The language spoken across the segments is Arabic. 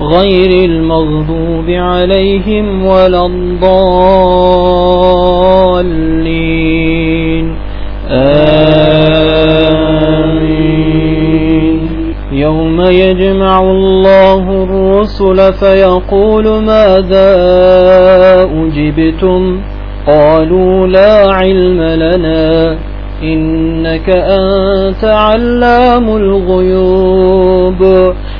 غير المغضوب عليهم ولا الضالين. آمين. يوم يجمع الله الرسل فيقول ماذا أجبتم؟ قالوا لا علم لنا إنك أنت علام الغيوب.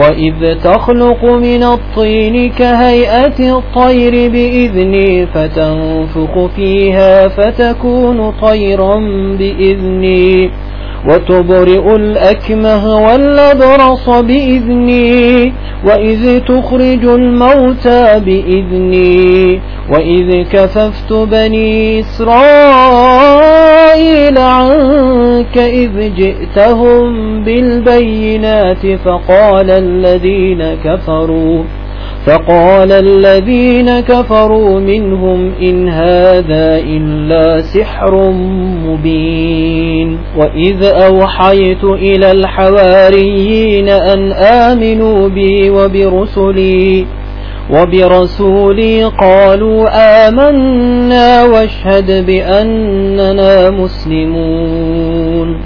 وإذ تخلق من الطين كهيئة الطير بإذني فتنفق فيها فتكون طيرا بإذني وتبرئ الأكمه والأبرص بإذني وإذ تخرج الموتى بإذني وإذ كففت بني إسرائيل عنك إذ جئتهم بالبينات فقال الذين كفروا فقال الذين كفروا منهم إن هذا إلا سحر مبين. وإذ أوحيت إلى الحواريين أن آمنوا بي وبرسلي وبرسولي قالوا آمنا واشهد بأننا مسلمون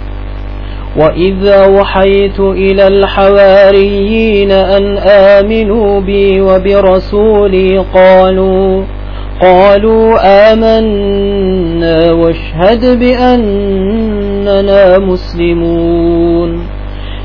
وإذا وحيت إلى الحواريين أن آمنوا بي وبرسولي قالوا قالوا آمنا واشهد بأننا مسلمون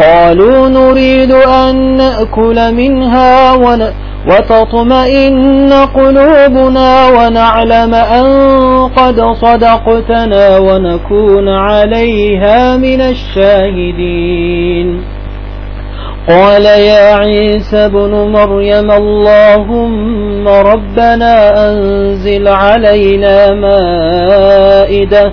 قالوا نريد أن نأكل منها ون... وتطمئن قلوبنا ونعلم أن قد صدقتنا ونكون عليها من الشاهدين. قال يا عيسى ابن مريم اللهم ربنا أنزل علينا مائدة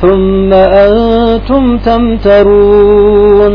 ثم أنتم تمترون.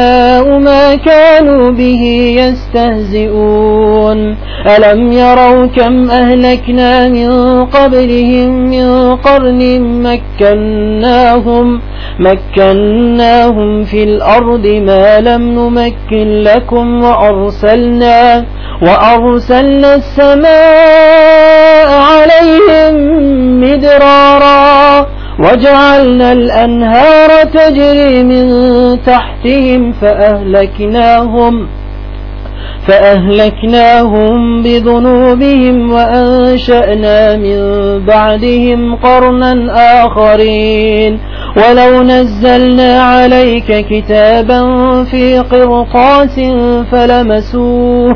ما كانوا به يستهزئون. ألم يروا كم أهلكنا من قبلهم من قرن مكناهم مكناهم في الأرض ما لم نمكن لكم وأرسلنا وأرسلنا السماء عليهم مدرارا. وجعلنا الأنهار تجري من تحتهم فأهلكناهم فأهلكناهم بذنوبهم وأنشأنا من بعدهم قرنا آخرين ولو نزلنا عليك كتابا في قرطاس فلمسوه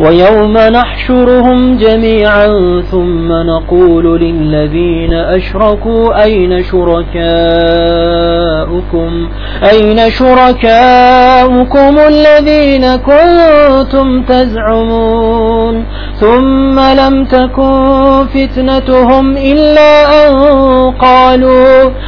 ويوم نحشرهم جميعا ثم نقول للذين أشركوا أين شركاؤكم؟ أين شركاؤكم الذين كنتم تزعمون؟ ثم لم تكن فتنتهم إلا أن قالوا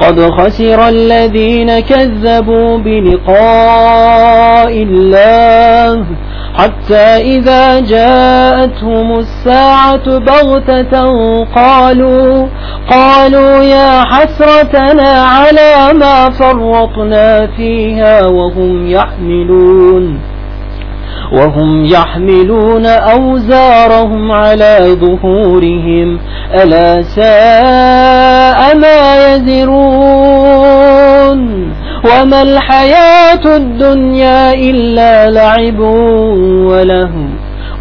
قد خسر الذين كذبوا بلقاء الله حتى إذا جاءتهم الساعة بغتة قالوا قالوا يا حسرتنا على ما فرطنا فيها وهم يحملون وهم يحملون أوزارهم على ظهورهم. ألا ساء ما يزرون. وما الحياة الدنيا إلا لعب ولهو.